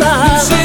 Allah